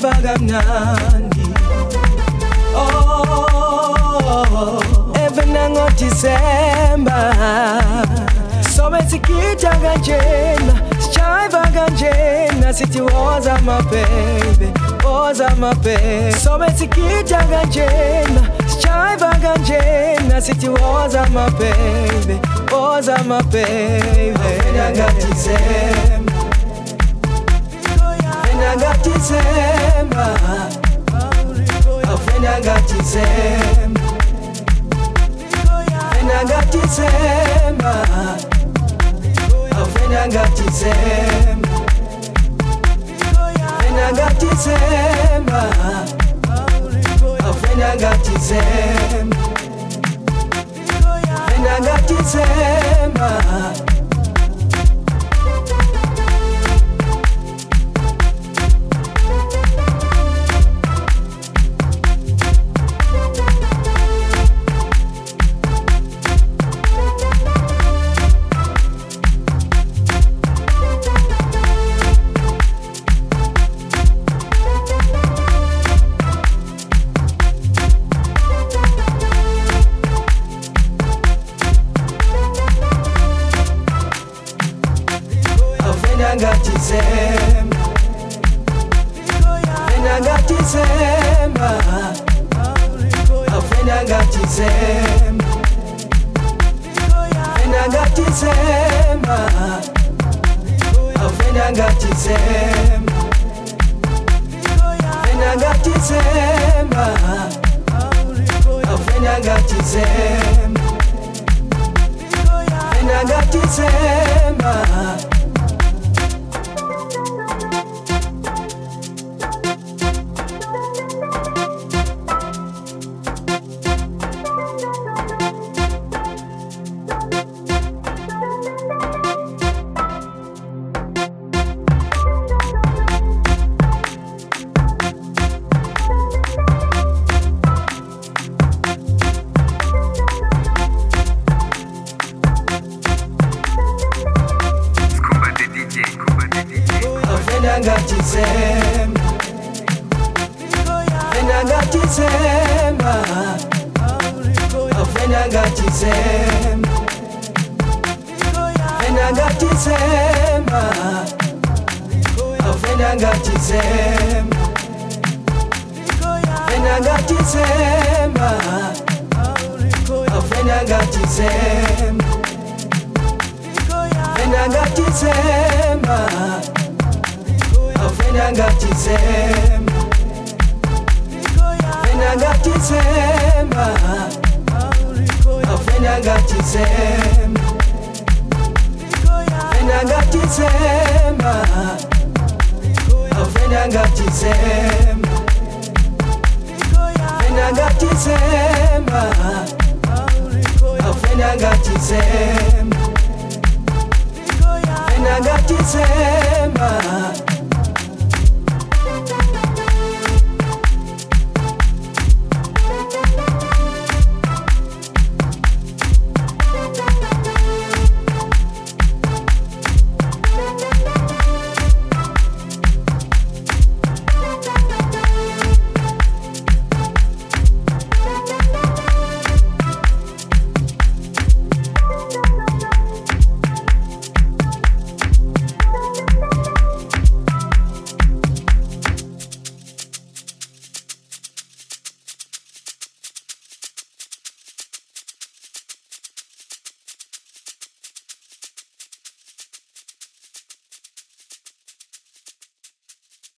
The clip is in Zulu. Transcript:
kamnandi oh evena ngoDisemba sobe sigida kanjena sijiva kanjena sithi woza my baby woza my baby sobe sigida kanjena sijiva kanjena sithi woza my baby woza my baby evena ngoDisemba Vena ngakutizemba Fena ngakutizemba Fena ngakutizemba Fena ngakutizemba Fena ngakutizemba Fena ngakutizemba Fena ngakutizemba Avena ngaDisemba Avena ngaDisemba Avena ngaDisemba Avena ngaDisemba Avena ngaDisemba Avena ngaDisemba Avena ngaDisemba Avena ngaDisemba Avena ngaDisemba Avena ngaDisemba Avena ngaDisemba Avena ngaDisemba Avena ngaDisemba Avena ngaDisemba Avena ngaDisemba Avena ngaDisemba